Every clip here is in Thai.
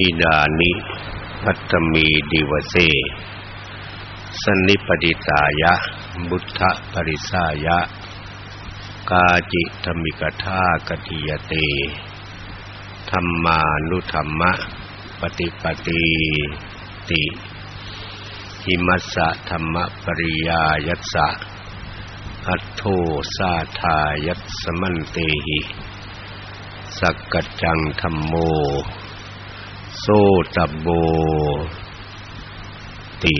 อิดานิพัตมีดิวเสสนิปดิตายะ บุทธปริสายะ กาจิธมิกทากติยเต ธรรมานุธรรมะ ปฏิปติติหิมัสสะธรรมปริยายัสสะอัตโทสาทายัสสมันเตหิ สักกัจจังธรรมโม โซตับโบติ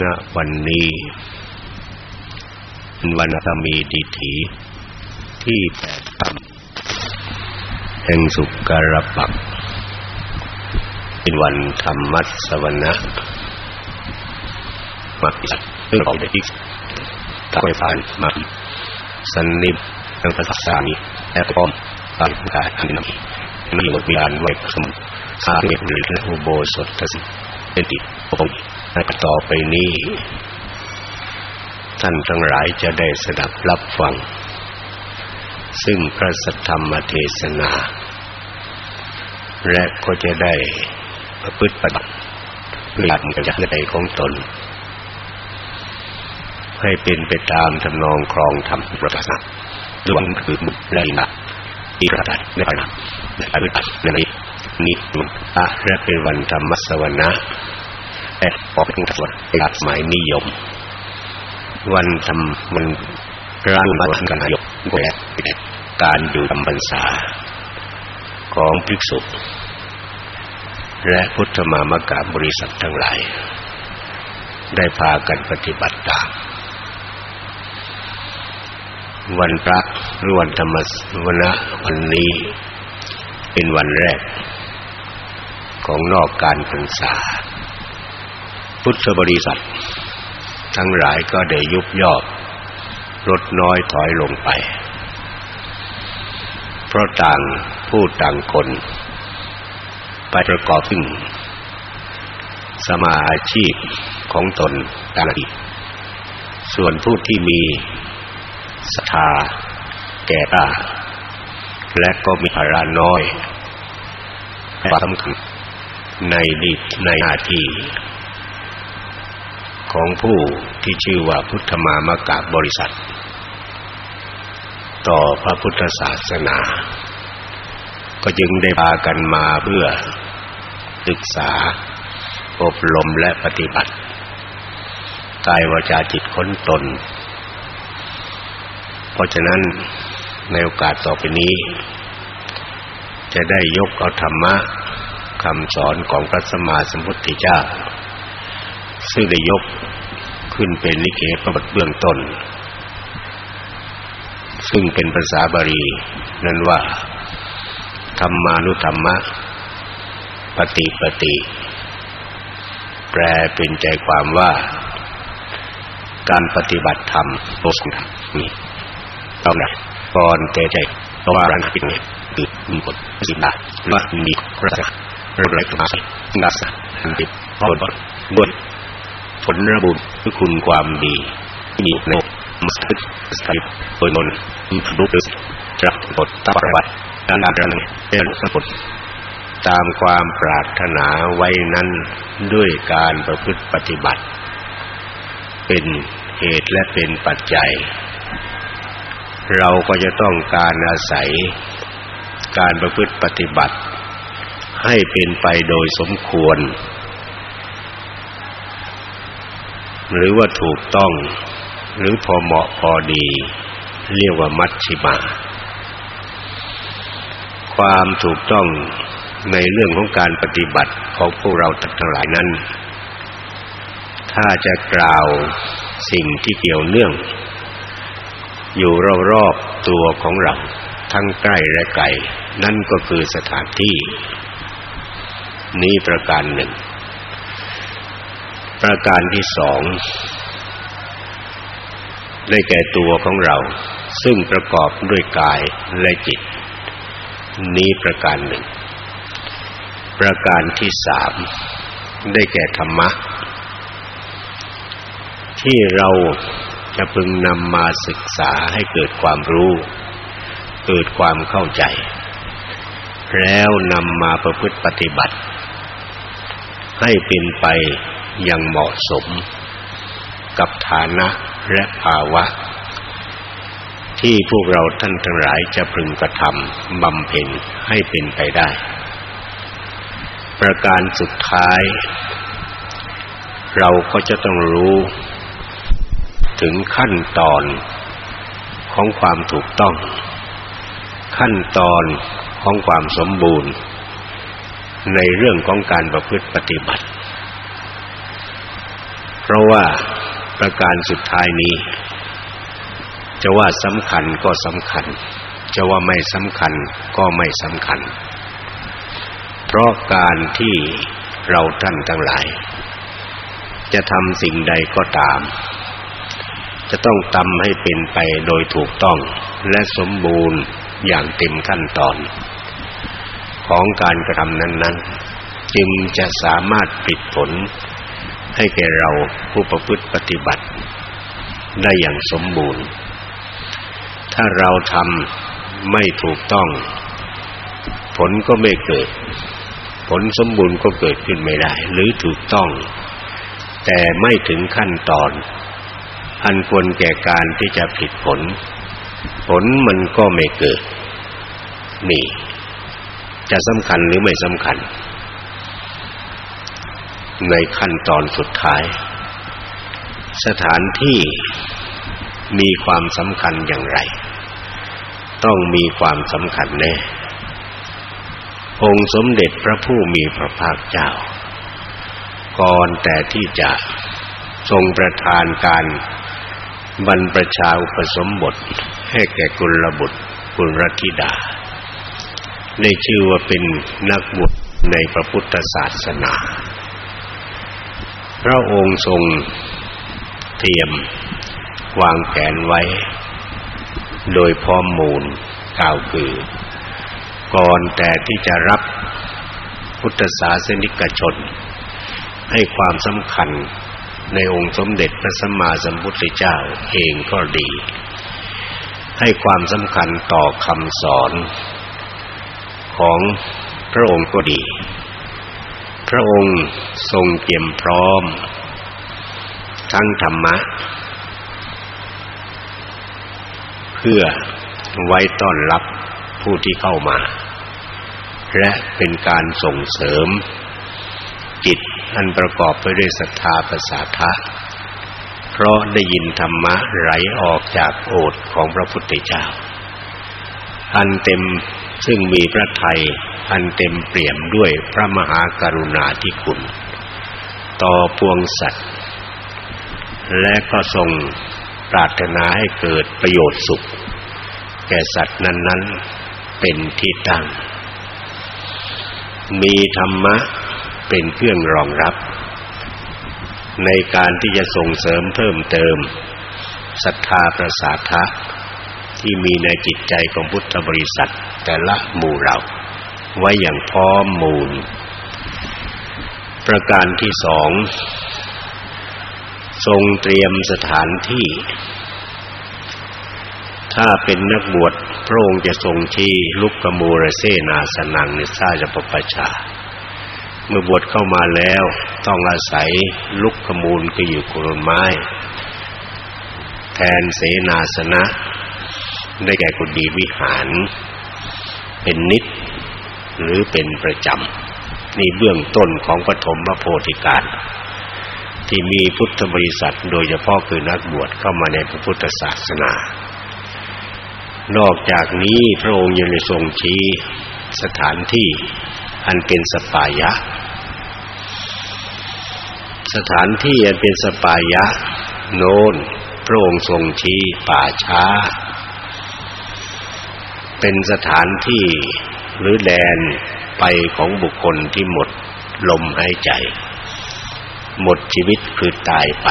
ณ วันนี้วันธรรมีดิถีที่แปดค่ำแห่งสุกรปักเป็นวันธรรมัสวนะมาปิดเรื่องของเด็กทำให้ผ่านมาสันนิบทางภาษาสามีและพร้อม ตามการอันนี้มีบทวิญญาณไว้สมสาเหตุหรืออุโบสถสิเป็นติองค์ในต่อไปนี้ ท่านทั้งหลายจะได้สดับรับฟัง ซึ่งพระสัทธรรมเทศนา และก็จะได้ประพฤติปฏิบัติเพื่อจากใจของตน ให้เป็นไปตามทำนองครองธรรมประกาศดวงคือมุและอินะ อีกระดับในภายหลังในปฏิบัติในนี้นี้มันอะและเป็นวันธรรมสวนะแต่พอเป็นสวดหลักหมายนิยม วันทำมันร่างวันกันยกแก่การอยู่จำพรรษา ของภิกษุ และพุทธมามกาบริษัททั้งหลาย ได้พากันปฏิบัติตาม วันพระหรือวันธรรมวันะวันนี้เป็นวันแรก ของนอกการพรรษา พุทธบริษัท ทั้งหลายก็ได้ยุบย่อลดน้อยถอยลงไป เพราะต่างผู้ต่างคน ไปประกอบขึ้นสมาอาชีพของตนต่างอีกส่วนผู้ที่มี ศรัทธาแก่กล้าและก็มีภาระน้อยความสำคัญในดิในหน้าที่ ของผู้ที่ชื่อว่าพุทธมามกะบริษัท ต่อพระพุทธศาสนา ก็จึงได้พากันมาเพื่อศึกษา อบรมและปฏิบัติกายวาจาจิตค้นตน เพราะฉะนั้นในโอกาสต่อไปนี้ จะได้ยกเอาธรรมะคำสอนของพระสัมมาสัมพุทธเจ้า ซึ่งได้ยกขึ้นเป็นนิเกปะบทเบื้องต้น ซึ่งเป็นภาษาบาลีนั้นว่า ธรรมานุธรรมะ ปฏิปฏิแปลเป็นใจความว่า การปฏิบัติธรรมโลกธรรมนี่ ต้องได้ก่อนแต่ใจเพราะว่ารันปิดเนี่ยคือมีผลสิบาทว่ามีรัศระไรก็มาสินัสอันติดพอบนบนผลระบุคือคุณความดีมีในมัสยิดสติโดยมนรู้สึกจับกดตาประวัติการอ่านเรื่องเป็นสมุดตามความปรารถนาไว้นั้นด้วยการประพฤติปฏิบัติ เป็นเหตุและเป็นปัจจัย เราก็จะต้องการอาศัยการประพฤติปฏิบัติ ให้เป็นไปโดยสมควร หรือว่าถูกต้อง หรือพอเหมาะพอดี เรียกว่ามัชชิมา ความถูกต้องในเรื่องของการปฏิบัติของพวกเราทั้งหลายนั้น ถ้าจะกล่าวสิ่งที่เกี่ยวเนื่อง อยู่รอบๆตัวของเราทั้งใกล้และไกลนั่นก็คือสถานที่ นี้ประการหนึ่ง ประการที่สองได้แก่ตัวของเรา ซึ่งประกอบด้วยกายและจิต นี้ประการหนึ่ง ประการที่สามได้แก่ธรรมะ ที่เรา จะพึงนำมาศึกษาให้เกิดความรู้ เกิดความเข้าใจ แล้วนำมาประพฤติปฏิบัติ ให้เป็นไปอย่างเหมาะสม กับฐานะและภาวะ ที่พวกเราท่านทั้งหลายจะพึงกระทำบำเพ็ญให้เป็นไปได้ ประการสุดท้าย เราก็จะต้องรู้ ถึงขั้นตอนของความถูกต้อง ขั้นตอนของความสมบูรณ์ ในเรื่องของการประพฤติปฏิบัติ เพราะว่าประการสุดท้ายนี้ จะว่าสำคัญก็สำคัญ จะว่าไม่สำคัญก็ไม่สำคัญ เพราะการที่เราท่านทั้งหลาย จะทำสิ่งใดก็ตาม จะต้องทำให้เป็นไปโดยถูกต้อง และสมบูรณ์อย่างเต็มขั้นตอน ของการกระทำนั้นๆ จึงจะสามารถปิดผล ให้แก่เราผู้ประพฤติปฏิบัติ ได้อย่างสมบูรณ์ ถ้าเราทำไม่ถูกต้อง ผลก็ไม่เกิด ผลสมบูรณ์ก็เกิดขึ้นไม่ได้ หรือถูกต้อง แต่ไม่ถึงขั้นตอน อันควรแก่การที่จะผิดผล ผลมันก็ไม่เกิด นี่ จะสำคัญหรือไม่สำคัญ ในขั้นตอนสุดท้าย สถานที่มีความสำคัญอย่างไร ต้องมีความสำคัญแน่ องค์สมเด็จพระผู้มีพระภาคเจ้า ก่อนแต่ที่จะทรงประทานการ บรรพชาอุปสมบทให้แก่กุลบุตรกุลธิดาในชื่อว่าเป็นนักบวชในพระพุทธศาสนา พระองค์ทรงเตรียมวางแผนไว้ โดยพร้อมมูลกล่าวคือ ก่อนแต่ที่จะรับพุทธศาสนิกชน ให้ความสำคัญ ในองค์สมเด็จพระสัมมาสัมพุทธเจ้าเองก็ดี ให้ความสำคัญต่อคำสอนของพระองค์ก็ดี พระองค์ทรงเตรียมพร้อม ทั้งธรรมะ เพื่อไว้ต้อนรับผู้ที่เข้ามา และเป็นการส่งเสริม จิตอันประกอบไปด้วยศรัทธาประสาทะเพราะได้ยินธรรมะไหลออกจากโอษของพระพุทธเจ้า อันเต็มซึ่งมีพระทัยอันเต็มเปี่ยมด้วยพระมหากรุณาธิคุณ ต่อพวงสัตว์ และก็ทรงปรารถนาให้เกิดประโยชน์สุข แก่สัตว์นั้น ๆ เป็นที่ตั้ง มีธรรมะ เป็นเครื่องรองรับ ในการที่จะส่งเสริมเพิ่มเติมศรัทธาประสาทะที่มีในจิตใจของพุทธบริษัทแต่ละหมู่เรา ไว้อย่างพร้อมมูล ประการที่สองทรงเตรียมสถานที่ ถ้าเป็นนักบวชพระองค์จะทรงชี้ลุกกมูรเสนาสนังนิสาจะปปชา เมื่อบวชเข้ามาแล้ว ต้องอาศัยลุกขมูลก็อยู่โคนไม้ แทนเสนาสนะ ได้แก่กุฏิวิหาร เป็นนิดหรือเป็นประจำนี่เบื้องต้นของปฐมพระโพธิการ ที่มีพุทธบริษัทโดยเฉพาะคือนักบวชเข้ามาในพระพุทธศาสนา นอกจากนี้พระองค์ยังทรงชี้สถานที่ อันเป็นสปายะ สถานที่อันเป็นสปายะ โน้นพระองค์ทรงชี้ป่าช้า เป็นสถานที่หรือแดนไปของบุคคลที่หมดลมหายใจ หมดชีวิตคือตายไป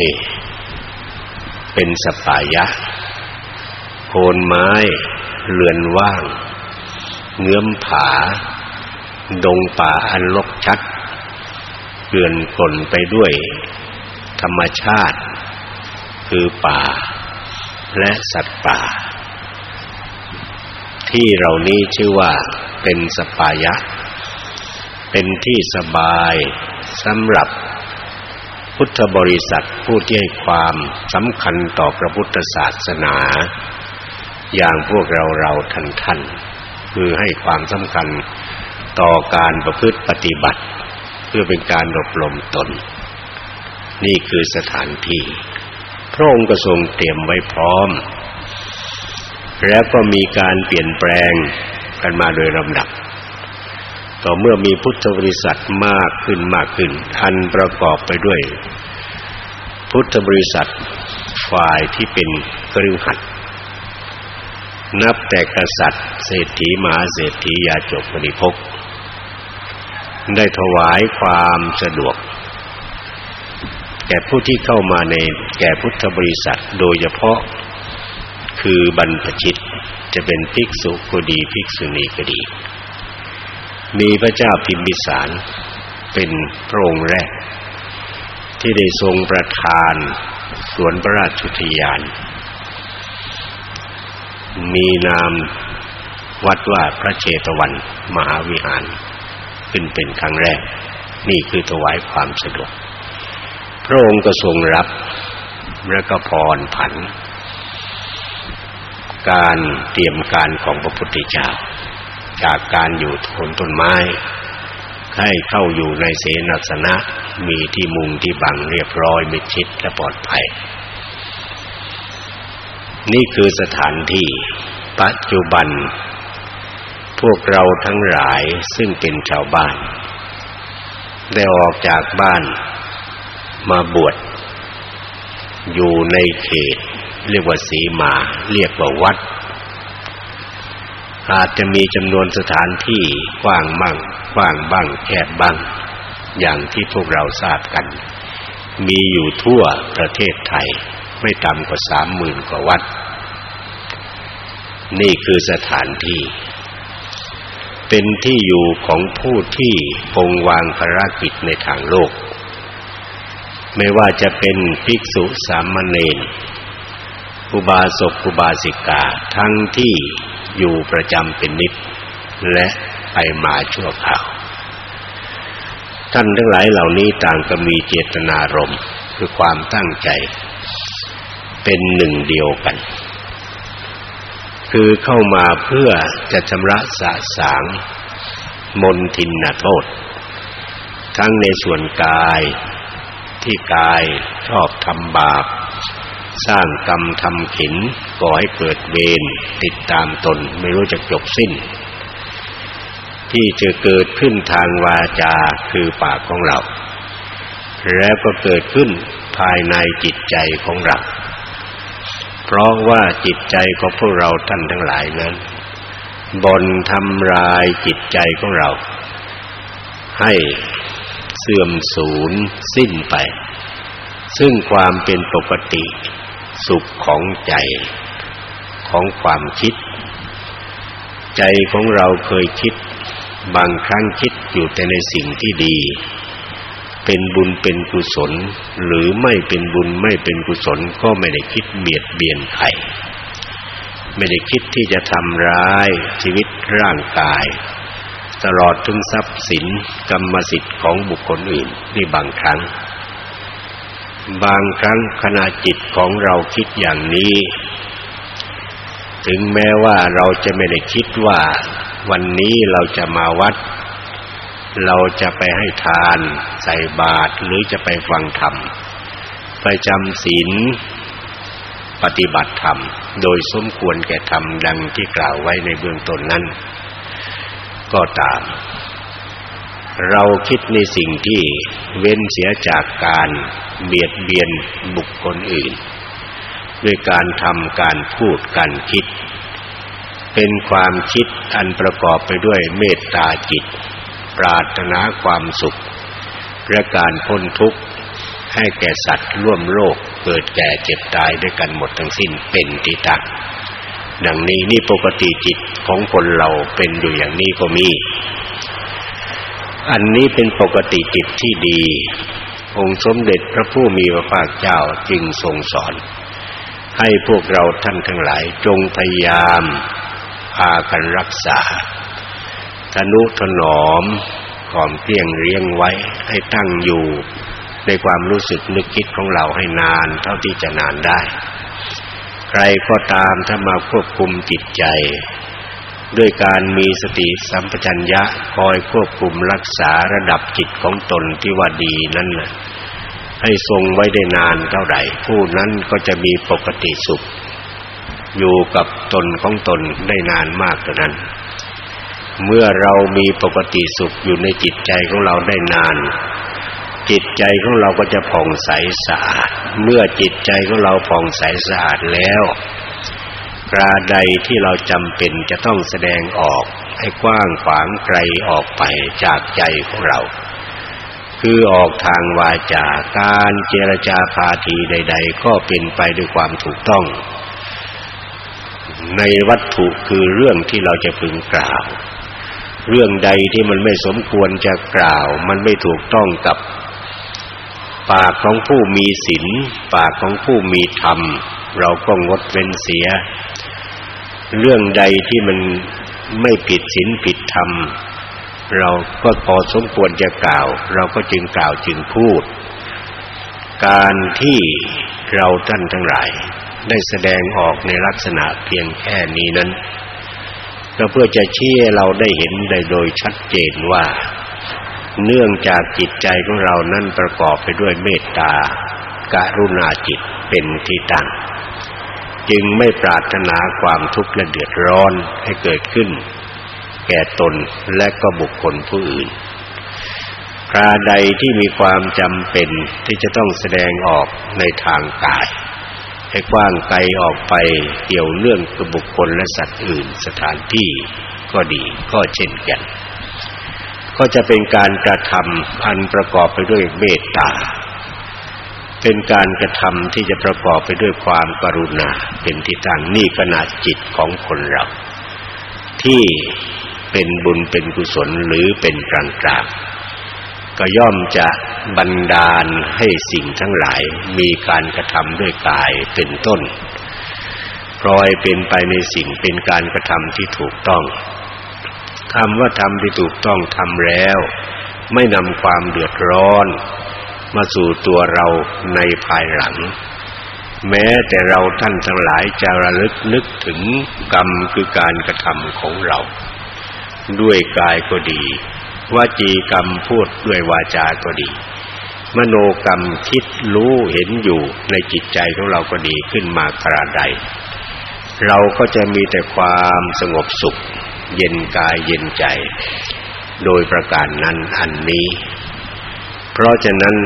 นี่ เป็นสปายะ โคนไม้เรือนว่าง เงื้อมผา ดงป่าอันลกชัดเกลื่อนกล่นไปด้วย ธรรมชาติ คือป่า และสัตว์ป่า ที่เหล่านี้ชื่อว่าเป็นสปายะ เป็นที่สบายสำหรับพุทธบริษัทผู้ที่ให้ความสำคัญต่อพระพุทธศาสนา อย่างพวกเราเราท่านท่าน คือให้ความสำคัญต่อการประพฤติปฏิบัติ เพื่อเป็นการอบรมตน นี่คือสถานที่พระองค์ก็ทรงเตรียมไว้พร้อม แล้วก็มีการเปลี่ยนแปลงกันมาโดยลำดับ ต่อเมื่อมีพุทธบริษัทมากขึ้นมากขึ้น อันประกอบไปด้วย พุทธบริษัทฝ่ายที่เป็นคฤหัสถ์ นับแต่กษัตริย์ เศรษฐีมหาเศรษฐียาจกปณิพกได้ถวายความสะดวก แก่ผู้ที่เข้ามาในแก่พุทธบริษัทโดยเฉพาะคือบรรพชิตจะเป็นภิกษุก็ดีภิกษุณีก็ดี มีพระเจ้าพิมพิสารเป็นพระองค์แรก ที่ได้ทรงประทานสวนพระราชุทยาน มีนามวัดว่าพระเชตวันมหาวิหาร ขึ้นเป็นครั้งแรก นี่คือถวายความสะดวก พระองค์ก็ทรงรับและก็พรผัน การเตรียมการของพระพุทธเจ้า จากการอยู่ทนต้นไม้ ให้เข้าอยู่ในเสนาสนะมีที่มุงที่บังเรียบร้อยมิดชิดและปลอดภัย นี่คือสถานที่ ปัจจุบัน พวกเราทั้งหลายซึ่งเป็นชาวบ้าน ได้ออกจากบ้านมาบวชอยู่ในเขต เรียกว่าสีมา เรียกว่าวัด อาจจะมีจำนวนสถานที่กว้างบ้างกว้างบ้างแคบบ้าง อย่างที่พวกเราทราบกัน มีอยู่ทั่วประเทศไทย ไม่ต่ำกว่าสามหมื่นกว่าวัด นี่คือสถานที่ เป็นที่อยู่ของผู้ที่คงวางภารกิจในทางโลก ไม่ว่าจะเป็นภิกษุสามเณรอุบาสกอุบาสิกาทั้งที่อยู่ประจำเป็นนิดและไปมาชั่วคราว ท่านทั้งหลายเหล่านี้ต่างก็มีเจตนารมณ์คือความตั้งใจ เป็นหนึ่งเดียวกัน คือเข้ามาเพื่อจะชำระสะสางมนทินนโทษ ทั้งในส่วนกายที่กายชอบทำบาป สร้างกรรมทำขินก่อให้เกิดเวรติดตามตนไม่รู้จะจบสิ้น ที่จะเกิดขึ้นทางวาจาคือปากของเรา แล้วก็เกิดขึ้นภายในจิตใจของเรา เพราะว่าจิตใจของพวกเราท่านทั้งหลายนั้นบ่นทำลายจิตใจของเรา ให้เสื่อมสูญสิ้นไป ซึ่งความเป็นปกติสุขของใจของความคิด ใจของเราเคยคิด บางครั้งคิดอยู่แต่ในสิ่งที่ดี เป็นบุญเป็นกุศล หรือไม่เป็นบุญไม่เป็นกุศลก็ไม่ได้คิดเบียดเบียนใครไม่ได้คิดที่จะทำร้ายชีวิตร่างกาย ตลอดถึงทรัพย์สินกรรมสิทธิ์ของบุคคลอื่นนี่บางครั้ง บางครั้งขณะจิตของเราคิดอย่างนี้ ถึงแม้ว่าเราจะไม่ได้คิดว่า วันนี้เราจะมาวัด เราจะไปให้ทานใส่บาตรหรือจะไปฟังธรรมไปจำศีลปฏิบัติธรรม โดยสมควรแก่ธรรมดังที่กล่าวไว้ในเบื้องต้นนั้น ก็ตาม เราคิดในสิ่งที่เว้นเสียจากการเบียดเบียนบุคคลอื่น ด้วยการทำการพูดการคิด เป็นความคิดอันประกอบไปด้วยเมตตาจิต ปรารถนาความสุขและการพ้นทุกข์ให้แก่สัตว์ร่วมโลกเกิดแก่เจ็บตายด้วยกันหมดทั้งสิ้นเป็นที่ตั้งดังนี้นี่ปกติจิตของคนเราเป็นอยู่อย่างนี้ก็มี อันนี้เป็นปกติจิตที่ดี องค์สมเด็จพระผู้มีพระภาคเจ้าจึงทรงสอน ให้พวกเราท่านทั้งหลายจงพยายามพากันรักษา ทนุถนอมความเพียงเรียงไว้ให้ตั้งอยู่ในความรู้สึกนึกคิดของเราให้นานเท่าที่จะนานได้ ใครก็ตามถ้ามาควบคุมจิตใจ ด้วยการมีสติสัมปชัญญะคอยควบคุมรักษาระดับจิตของตนที่ว่าดีนั่นนะให้ทรงไว้ได้นานเท่าไหร่ผู้นั้นก็จะมีปกติสุข อยู่กับตนของตนได้นานมากเท่านั้น เมื่อเรามีปกติสุขอยู่ในจิตใจของเราได้นาน จิตใจของเราก็จะผ่องใสสะอาด เมื่อจิตใจของเราผ่องใสสะอาดแล้วกราใดที่เราจำเป็นจะต้องแสดงออกให้กว้างขวางไกลออกไปจากใจของเรา คือออกทางวาจาการเจรจาพาทีใด ๆ ก็เป็นไปด้วยความถูกต้อง ในวัตถุคือเรื่องที่เราจะพึงกล่าว เรื่องใดที่มันไม่สมควรจะกล่าว มันไม่ถูกต้องกับ ปากของผู้มีศีลปากของผู้มีธรรม เราก็งดเว้นเสีย เรื่องใดที่มันไม่ผิดศีลผิดธรรม เราก็พอสมควรจะกล่าว เราก็จึงกล่าวจึงพูด การที่เราท่านทั้งหลายได้แสดงออกในลักษณะเพียงแค่นี้นั้น ก็เพื่อจะชี้ให้เราได้เห็นได้โดยชัดเจนว่า เนื่องจากจิตใจของเรานั้นประกอบไปด้วยเมตตากรุณาจิตเป็นที่ตั้ง จึงไม่ปรารถนาความทุกข์และเดือดร้อนให้เกิดขึ้น แก่ตนและก็บุคคลผู้อื่นคราใดที่มีความจำเป็นที่จะต้องแสดงออกในทางกาย ให้กว้างไกลออกไปเกี่ยวเนื่องกับบุคคลและสัตว์อื่น สถานที่ก็ดีก็เช่นกัน ก็จะเป็นการกระทำอันประกอบไปด้วยเมตตา เป็นการกระทำที่จะประกอบไปด้วยความกรุณาเป็นที่ตั้งนี่ขนาดจิตของคนเรา ที่เป็นบุญเป็นกุศลหรือเป็นกลางกลาง ก็ย่อมจะบันดาลให้สิ่งทั้งหลายมีการกระทำด้วยกายเป็นต้นพลอยเป็นไปในสิ่งเป็นการกระทำที่ถูกต้องคำว่าทำที่ถูกต้องทำแล้ว ไม่นำความเดือดร้อน มาสู่ตัวเราในภายหลัง แม้แต่เราท่านทั้งหลายจะระลึกนึกถึงกรรมคือการกระทำของเรา ด้วยกายก็ดี วาจีกรรมพูดด้วยวาจาก็ดี มโนกรรมคิดรู้เห็นอยู่ในจิตใจของเราก็ดีขึ้นมากระใด เราก็จะมีแต่ความสงบสุข เย็นกายเย็นใจ โดยประการนั้นอันนี้ เพราะฉะนั้น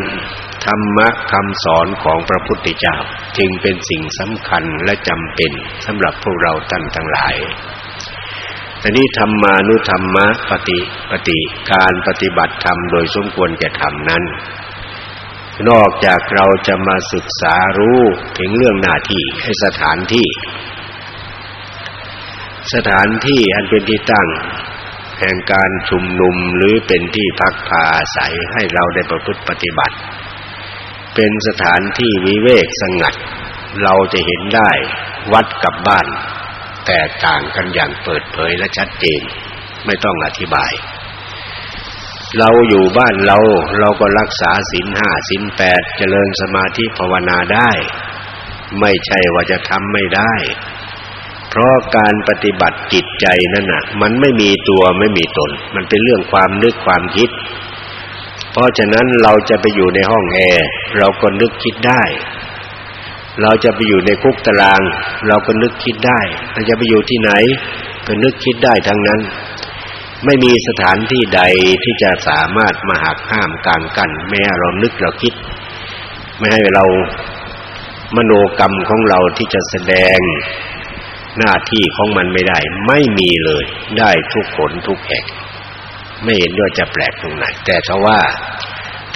ธรรมะคำสอนของพระพุทธเจ้าจึงเป็นสิ่งสำคัญและจำเป็นสำหรับพวกเราท่านทั้งหลาย แต่นี้ธรรมานุธรรมะปฏิปฏิการปฏิบัติธรรมโดยสมควรแก่ธรรมนั้น นอกจากเราจะมาศึกษารู้ถึงเรื่องหน้าที่ให้สถานที่ สถานที่อันเป็นที่ตั้ง แห่งการชุมนุมหรือเป็นที่พักพาอาศัยให้เราได้ประพฤติปฏิบัติ เป็นสถานที่วิเวกสงัด เราจะเห็นได้วัดกับบ้าน แตกต่างกันอย่างเปิดเผยและชัดเจน ไม่ต้องอธิบาย เราอยู่บ้านเราเราก็รักษาศีลห้าศีลแปดเจริญสมาธิภาวนาได้ ไม่ใช่ว่าจะทำไม่ได้ เพราะการปฏิบัติจิตใจนั่นน่ะ มันไม่มีตัวไม่มีตน มันเป็นเรื่องความนึกความคิด เพราะฉะนั้นเราจะไปอยู่ในห้องแอร์เราก็นึกคิดได้ เราจะไปอยู่ในคุกตาราง เราก็นึกคิดได้ เราจะไปอยู่ที่ไหน ก็นึกคิดได้ทั้งนั้น ไม่มีสถานที่ใดที่จะสามารถมาหักห้ามกางกั้นแม้เรานึกเราคิด ไม่ให้เรามโนกรรมของเราที่จะแสดงหน้าที่ของมันไม่ได้ ไม่มีเลยได้ทุกผลทุกแห่งไม่เห็นด้วยจะแปลกตรงไหน แต่ทว่า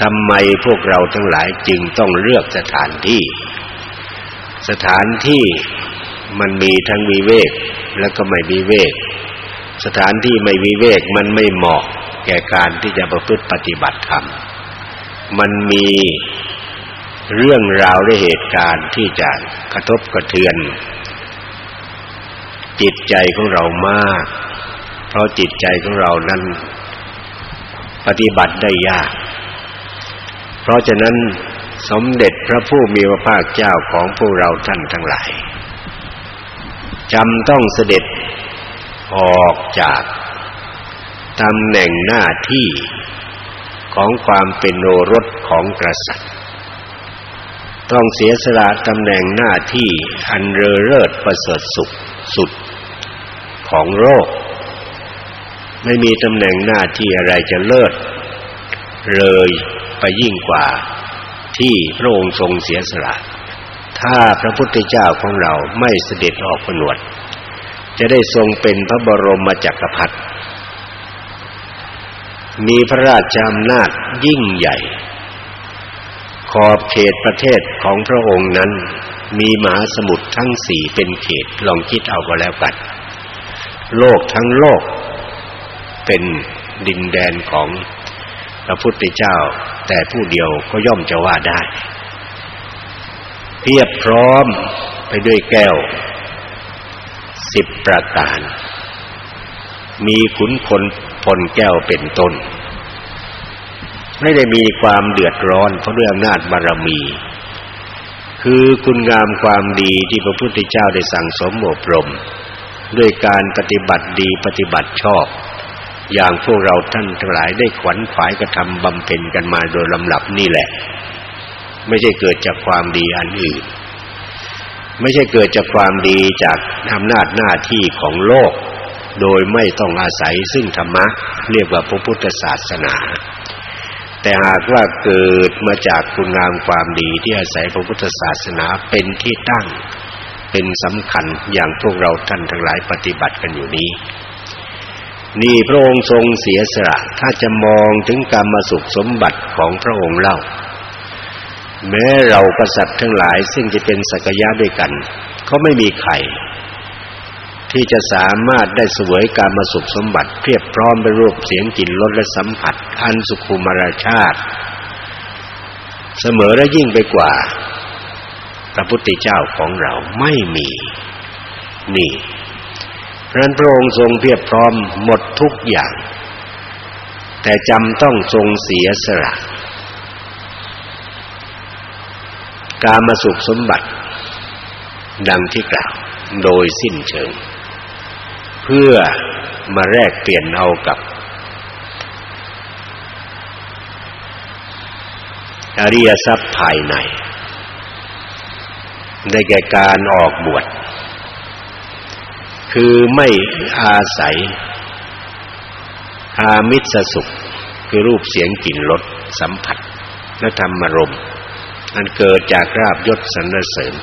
ทำไมพวกเราทั้งหลายจึงต้องเลือกสถานที่ สถานที่มันมีทั้งวิเวกแล้วก็ไม่วิเวก สถานที่ไม่วิเวกมันไม่เหมาะแก่การที่จะประพฤติปฏิบัติธรรม มันมีเรื่องราวและเหตุการณ์ที่จะกระทบกระเทือน จิตใจของเรามาก เพราะจิตใจของเรานั้นปฏิบัติได้ยาก เพราะฉะนั้น สมเด็จพระผู้มีพระภาคเจ้าของพวกเราท่านทั้งหลายจำต้องเสด็จออกจากตำแหน่งหน้าที่ของความเป็นโอรสของกษัตริย์ ต้องเสียสละตำแหน่งหน้าที่อันเรอเลิศประเสริฐสุขสุดของโลกไม่มีตำแหน่งหน้าที่อะไรจะเลิศเลยไปยิ่งกว่า ที่พระองค์ทรงเสียสละ ถ้าพระพุทธเจ้าของเราไม่เสด็จออกผนวด จะได้ทรงเป็นพระบรมจักรพรรดิมีพระราชอำนาจยิ่งใหญ่ ขอบเขตประเทศของพระองค์นั้น มีมหาสมุทรทั้งสี่เป็นเขตลองคิดเอาก็แล้วกันโลกทั้งโลกเป็นดินแดนของพระพุทธเจ้า แต่ผู้เดียวก็ย่อมจะว่าได้ เพียบพร้อมไปด้วยแก้วสิบประการ มีขุนพลพลแก้วเป็นต้น ไม่ได้มีความเดือดร้อนเพราะด้วยอำนาจบารมี คือคุณงามความดีที่พระพุทธเจ้าได้สั่งสมอบรม ด้วยการปฏิบัติดีปฏิบัติชอบ อย่างพวกเราท่านทั้งหลายได้ขวัญขวายกระทำบำเพ็ญกันมาโดยลำดับนี่แหละ ไม่ใช่เกิดจากความดีอันอื่น ไม่ใช่เกิดจากความดีจากอำนาจหน้าที่ของโลก โดยไม่ต้องอาศัยซึ่งธรรมะเรียกว่าพระพุทธศาสนา แต่หากว่าเกิดมาจากคุณงามความดีที่อาศัยพระพุทธศาสนาเป็นที่ตั้ง เป็นสำคัญอย่างพวกเราท่านทั้งหลายปฏิบัติกันอยู่นี้ นี่พระองค์ทรงเสียสละถ้าจะมองถึงกรรมสุขสมบัติของพระองค์เล่า แม้เรากษัตริย์ทั้งหลายซึ่งจะเป็นสักยะด้วยกัน ก็ไม่มีใครที่จะสามารถได้สวยการมสุขสมบัติเพียบพร้อมไปรูปเสียงกลิ่นรสและสัมผัส อันสุขุมารชาติ เสมอและยิ่งไปกว่า พระพุทธเจ้าของเราไม่มี นี่ พระพระองค์ทรงเพียบพร้อมหมดทุกอย่าง แต่จำต้องทรงเสียสละกามาสุขสมบัติ ดังที่กล่าวโดยสิ้นเชิง เพื่อมาแลกเปลี่ยนเอากับ อริยทรัพย์ภายใน ได้แก่การออกบวช คือไม่อาศัยอามิสสุข คือรูปเสียงกลิ่นรสสัมผัสและธรรมารมณ์อันเกิดจากราบยศสรรเสริญ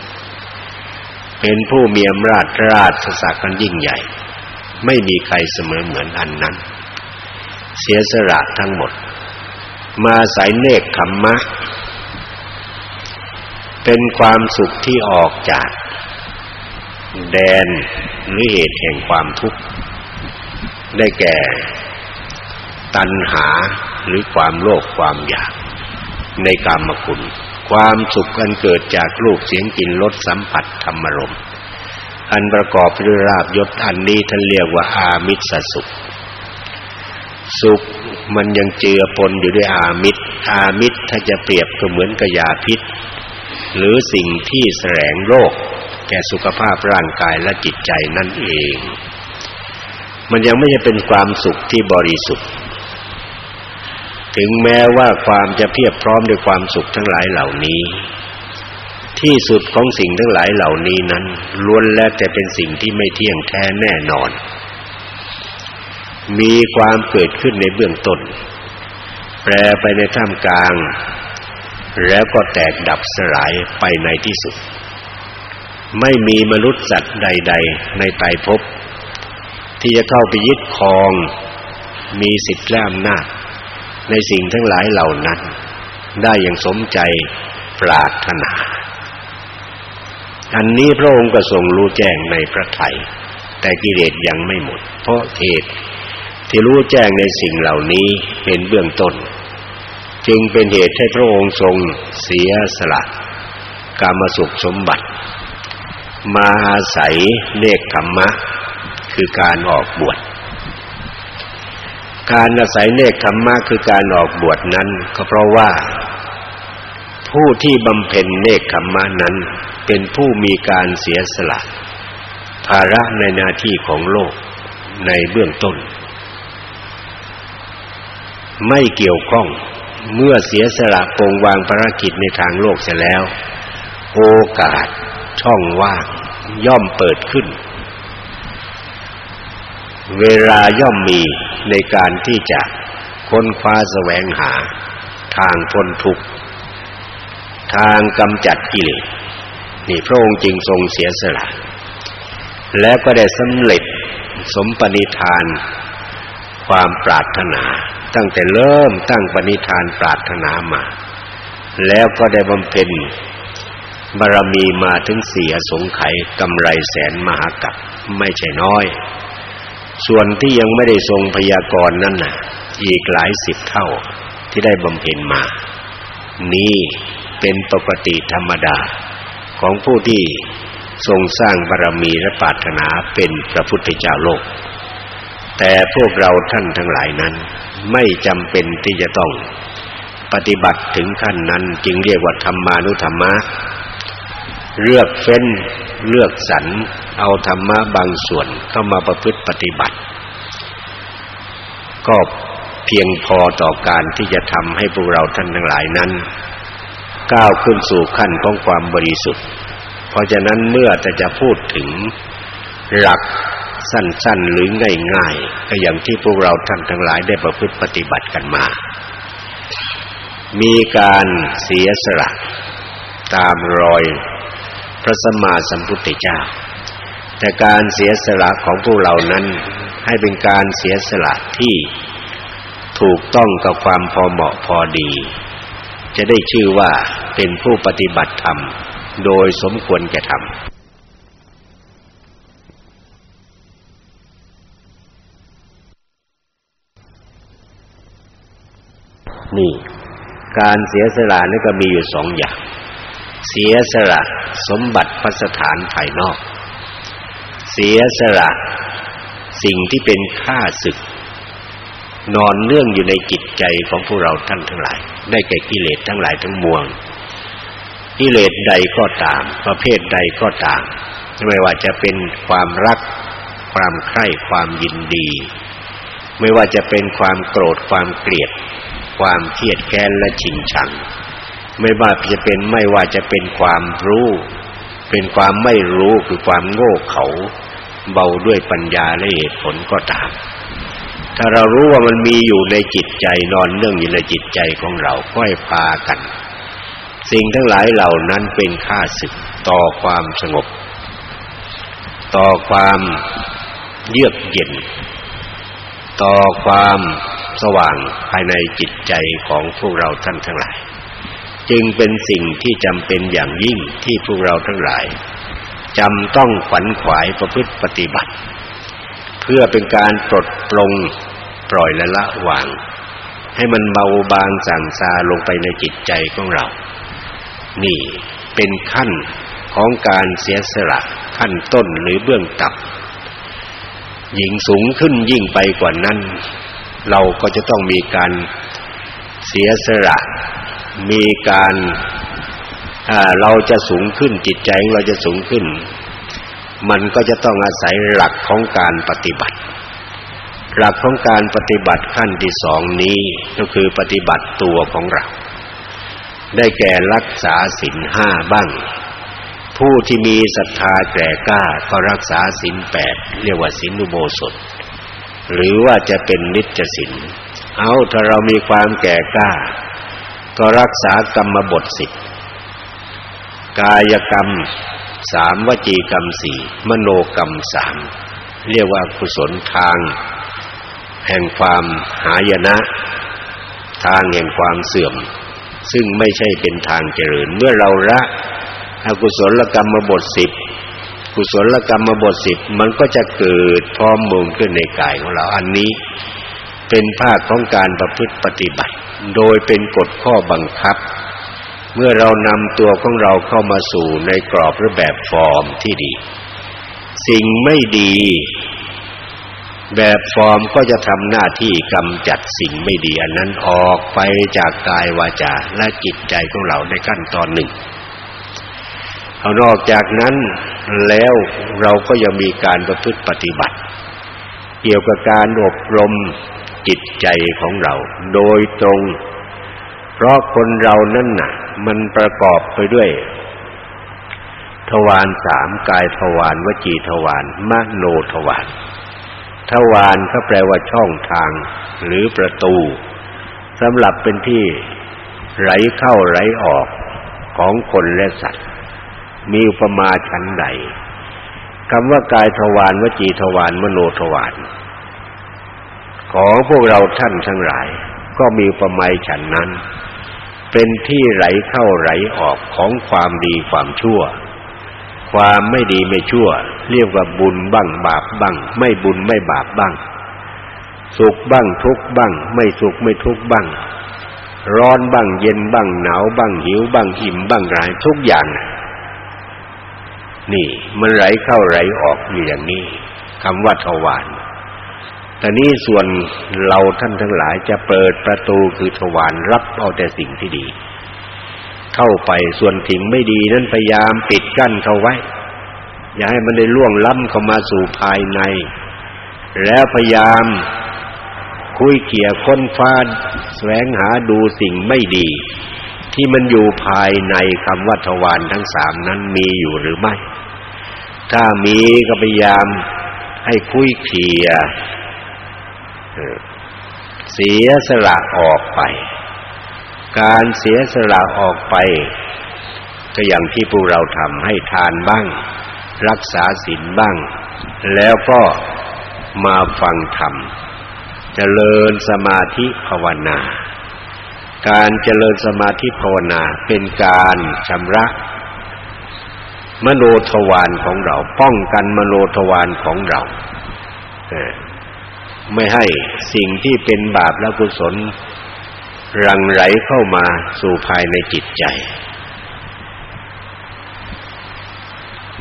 เป็นผู้มีอำนาจราชศักดิ์กันยิ่งใหญ่ ไม่มีใครเสมอเหมือนอันนั้น เสียสละทั้งหมด มาสายเนกขมมะ เป็นความสุขที่ออกจาก แดน หรือเหตุแห่งความทุกข์ ได้แก่ ตัณหาหรือความโลภความอยาก ในกามคุณ ความสุขอันเกิดจากรูปเสียงกลิ่นรสสัมผัสธรรมรมอันประกอบด้วยราบยศอันนี้ท่านเรียกว่าอามิสสุข สุขมันยังเจือปนอยู่ด้วยอามิตร อามิตรถ้าจะเปรียบก็เหมือนกับยาพิษ หรือสิ่งที่แสลงโรค แก่สุขภาพร่างกายและจิตใจนั่นเอง มันยังไม่ใช่เป็นความสุขที่บริสุทธิ์ ถึงแม้ว่าความจะเพียบพร้อมด้วยความสุขทั้งหลายเหล่านี้ ที่สุดของสิ่งทั้งหลายเหล่านี้นั้นล้วนแล้วแต่เป็นสิ่งที่ไม่เที่ยงแท้แน่นอน มีความเกิดขึ้นในเบื้องต้น แปรไปในท่ามกลาง แล้วก็แตกดับสลายไปในที่สุด ไม่มีมนุษย์สัตว์ใด ๆ ในไตรภพที่จะเข้าไปยึดครอง มีสิทธิ์และอำนาจในสิ่งทั้งหลายเหล่านั้น ได้อย่างสมใจปรารถนา อันนี้พระองค์ก็ทรงรู้แจ้งในพระไถยแต่กิเลสยังไม่หมด เพราะเหตุที่รู้แจ้งในสิ่งเหล่านี้เป็นเบื้องต้น จึงเป็นเหตุให้พระองค์ทรงเสียสละกามสุขสมบัติ มาอาศัยเนกขมมะ คือการออกบวช การอาศัยเนกขมมะคือการออกบวชนั้นก็เพราะว่า ผู้ที่บำเพ็ญเนกขมมะนั้น เป็นผู้มีการเสียสละ ภาระในหน้าที่ของโลกในเบื้องต้น ไม่เกี่ยวข้องเมื่อเสียสละปงวางภารกิจในทางโลกเสร็จแล้ว โอกาส ช่องว่างย่อมเปิดขึ้น เวลาย่อมมีในการที่จะค้นคว้าแสวงหา ทางพ้นทุกข์ ทางกำจัดกิเลสนี่พระองค์จึงทรงเสียสละ แล้วก็ได้สำเร็จสมปณิธาน ความปรารถนา ตั้งแต่เริ่มตั้งปณิธานปรารถนามา แล้วก็ได้บำเพ็ญ บารมีมาถึงเสียสงไขกำไรแสนมหากัปไม่ใช่น้อย ส่วนที่ยังไม่ได้ทรงพยากรณ์นั่นน่ะ อีกหลายสิบเท่าที่ได้บำเพ็ญมา นี่เป็นปกติธรรมดาของผู้ที่ทรงสร้างบารมีและปรารถนาเป็นพระพุทธเจ้าโลก แต่พวกเราท่านทั้งหลายนั้น ไม่จำเป็นที่จะต้อง ปฏิบัติถึงขั้นนั้นจึงเรียกว่าธรรมานุธรรมะ เลือกเฟ้นเลือกสรรเอาธรรมะบางส่วนเข้ามาประพฤติปฏิบัติ ก็เพียงพอต่อการที่จะทำให้พวกเราท่านทั้งหลายนั้น ก้าวขึ้นสู่ขั้นของความบริสุทธิ์ เพราะฉะนั้นเมื่อจะจะพูดถึงหลักสั้นๆหรือง่ายๆก็อย่างที่พวกเราท่านทั้งหลายได้ประพฤติปฏิบัติกันมา มีการเสียสละตามรอย พระสัมมาสัมพุทธเจ้า แต่การเสียสละของพวกเรานั้นให้เป็นการเสียสละที่ถูกต้องกับความพอเหมาะพอดี จะได้ชื่อว่าเป็นผู้ปฏิบัติธรรม โดยสมควรแก่ธรรมนี่ การเสียสละนี่ก็มีอยู่สองอย่าง เสียสละสมบัติพัสถานภายนอก เสียสละสิ่งที่เป็นค่าศึก นอนเนื่องอยู่ในจิตใจของพวกเราท่านทั้งหลาย ได้แก่กิเลสทั้งหลายทั้งมวลกิเลสใดก็ตาม ประเภทใดก็ตามไม่ว่าจะเป็นความรัก ความใคร่ความยินดี ไม่ว่าจะเป็นความโกรธความเกลียด ความเครียดแค้นและชิงชัง ไม่ว่าจะเป็นไม่ว่าจะเป็นความรู้ เป็นความไม่รู้คือความโง่เขาเบาด้วยปัญญาและเหตุผลก็ตาม ถ้าเรารู้ว่ามันมีอยู่ในจิตใจนอนเนื่องอยู่ในจิตใจของเราก็ให้พากัน สิ่งทั้งหลายเหล่านั้นเป็นค่าศึกต่อความสงบ ต่อความเยือกเย็น ต่อความสว่างภายในจิตใจของพวกเราท่านทั้งหลาย จึงเป็นสิ่งที่จำเป็นอย่างยิ่งที่พวกเราทั้งหลายจำต้องขวัญขวายประพฤติปฏิบัติ เพื่อเป็นการปลดปลงปล่อยและละวาง ให้มันเบาบางสั่งซาลงไปในจิตใจของเรา นี่เป็นขั้นของการเสียสละขั้นต้นหรือเบื้องต่ำยิ่งสูงขึ้นยิ่งไปกว่านั้น เราก็จะต้องมีการเสียสละ มีการเราจะสูงขึ้นจิตใจของเราจะสูงขึ้น มันก็จะต้องอาศัยหลักของการปฏิบัติ หลักของการปฏิบัติขั้นที่สองนี้ก็คือปฏิบัติตัวของเรา ได้แก่รักษาศีลห้าบ้าง ผู้ที่มีศรัทธาแก่กล้าก็รักษาศีลแปดเรียกว่าศีลอุโบสถ หรือว่าจะเป็นนิจศีลเอาถ้าเรามีความแก่กล้า ก็รักษากรรมบทสิบกายกรรมสามวจีกรรมสี่มโนกรรมสามเรียกว่ากุศลทาง แห่งความหายนะ ทางแห่งความเสื่อม ซึ่งไม่ใช่เป็นทางเจริญ เมื่อเราละอกุศลกรรมบทสิบกุศลกรรมบทสิบมันก็จะเกิดพร้อมมูลขึ้นในกายของเราอันนี้ เป็นภาคของการประพฤติปฏิบัติ โดยเป็นกฎข้อบังคับ เมื่อเรานำตัวของเราเข้ามาสู่ในกรอบหรือแบบฟอร์มที่ดี สิ่งไม่ดี แบบฟอร์มก็จะทำหน้าที่กำจัดสิ่งไม่ดีอันนั้นออกไปจากกายวาจาและจิตใจของเราในขั้นตอนหนึ่งเอานอกจากนั้นแล้วเราก็ยังมีการประพฤติปฏิบัติ เกี่ยวกับการอบรม จิตใจของเราโดยตรง เพราะคนเรานั่นน่ะ มันประกอบไปด้วย ทวารสามกายทวารวจีทวารมโนทวารทวารเขาแปลว่าช่องทางหรือประตูสำหรับเป็นที่ไหลเข้าไหลออกของคนและสัตว์ มีอุปมาชั้นใดคำว่ากายทวารวจีทวารมโนทวาร ของพวกเราท่านทั้งหลาย ก็มีอุปมาฉันนั้น เป็นที่ไหลเข้าไหลออกของความดีความชั่ว ความไม่ดีไม่ชั่ว เรียกว่าบุญบ้างบาปบ้าง ไม่บุญไม่บาปบ้าง สุขบ้างทุกข์บ้าง ไม่สุขไม่ทุกข์บ้าง ร้อนบ้างเย็นบ้างหนาวบ้างหิวบ้างอิ่มบ้างรายทุกอย่างนี่มันไหลเข้าไหลออกอยู่อย่างนี้คำว่าทวาร แต่นี้ส่วนเราท่านทั้งหลายจะเปิดประตูคือทวารรับเอาแต่สิ่งที่ดี เข้าไปส่วนสิ่งไม่ดีนั้นพยายามปิดกั้นเขาไว้ อย่าให้มันได้ล่วงล้ำเข้ามาสู่ภายใน แล้วพยายามคุยเกี่ยค้นฟ้าแสวงหาดูสิ่งไม่ดี ที่มันอยู่ภายในคำว่าทวารทั้งสามนั้นมีอยู่หรือไม่ ถ้ามีก็พยายามให้คุยเคีย เสียสละออกไป การเสียสละออกไป ก็อย่างที่พวกเราทำให้ทานบ้าง รักษาศีลบ้าง แล้วก็มาฟังธรรมเจริญสมาธิภาวนา การเจริญสมาธิภาวนาเป็นการชำระมโนทวารของเรา ป้องกันมโนทวารของเรา ไม่ให้สิ่งที่เป็นบาปและกุศลรังไหลเข้ามาสู่ภายในจิตใจ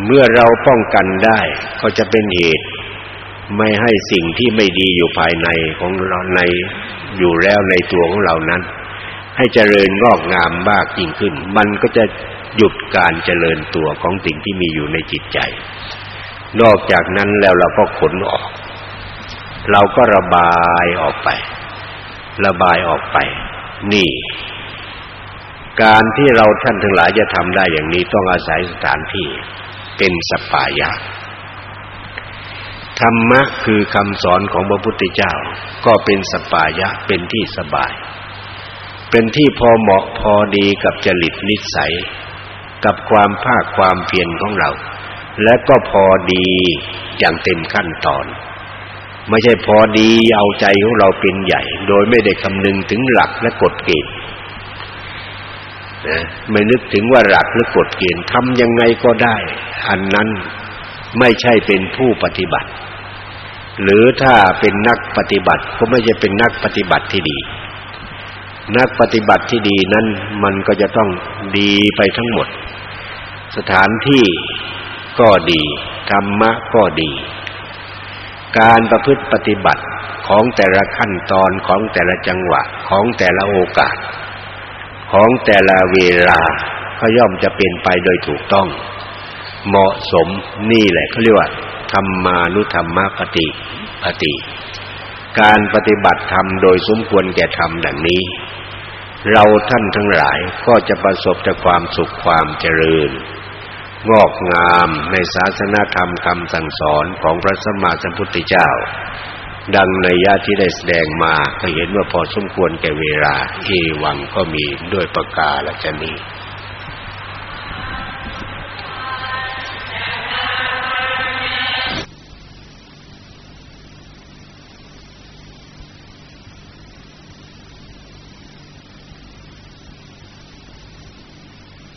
เมื่อเราป้องกันได้ก็จะเป็นเหตุไม่ให้สิ่งที่ไม่ดีอยู่ภายในของเราในอยู่แล้วในตัวของเรานั้น ให้เจริญงอกงามมากยิ่งขึ้น มันก็จะหยุดการเจริญตัวของสิ่งที่มีอยู่ในจิตใจ นอกจากนั้นแล้วเราก็ขนออก เราก็ระบายออกไป ระบายออกไป นี่ การที่เราท่านทั้งหลายจะทำได้อย่างนี้ต้องอาศัยสถานที่เป็นสปายะธรรมะคือคำสอนของพระพุทธเจ้า ก็เป็นสปายะเป็นที่สบาย เป็นที่พอเหมาะพอดีกับจริตนิสัย กับความภาคความเพียรของเรา และก็พอดีอย่างเต็มขั้นตอน ไม่ใช่พอดีเอาใจของเราเป็นใหญ่ โดยไม่ได้คำนึงถึงหลักและกฎเกณฑ์นะไม่นึกถึงว่าหลักหรือกฎเกณฑ์ทำยังไงก็ได้ อันนั้นไม่ใช่เป็นผู้ปฏิบัติ หรือถ้าเป็นนักปฏิบัติก็ไม่ใช่เป็นนักปฏิบัติที่ดี นักปฏิบัติที่ดีนั้นมันก็จะต้องดีไปทั้งหมด สถานที่ก็ดี ธรรมะก็ดี การประพฤติปฏิบัติของแต่ละขั้นตอนของแต่ละจังหวะของแต่ละโอกาส ของแต่ละเวลาก็ย่อมจะเป็นไปโดยถูกต้อง เหมาะสมนี่แหละเขาเรียกว่า ธรรมานุธรรมปฏิปฏิ การปฏิบัติธรรมโดยสมควรแก่ธรรมดังนี้ เราท่านทั้งหลายก็จะประสบแต่ความสุขความเจริญ งอกงามในศาสนาธรรมคำสั่งสอนของพระสัมมาสัมพุทธเจ้า ดังในญาที่ได้แสดงมาก็เห็นว่าพอสมควรแก่เวลา เอวังก็มีด้วยประกาศและจะนี้